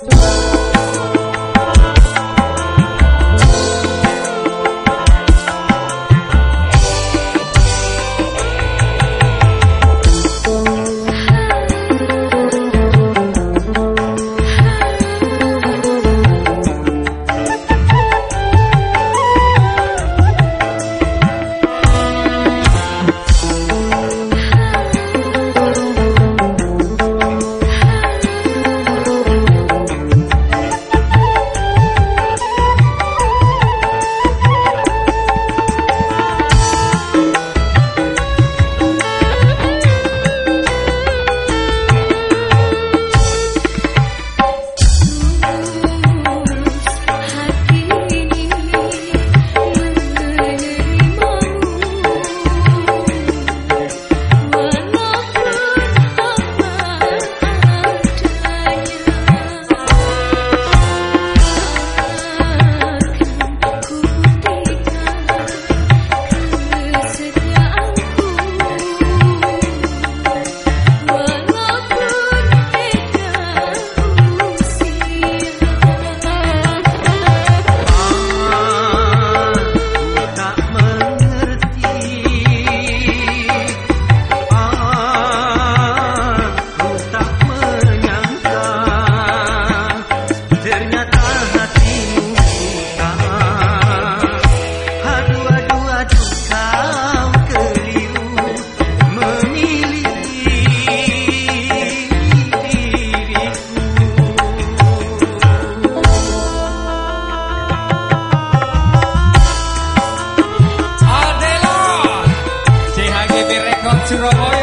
Bye. to Roy.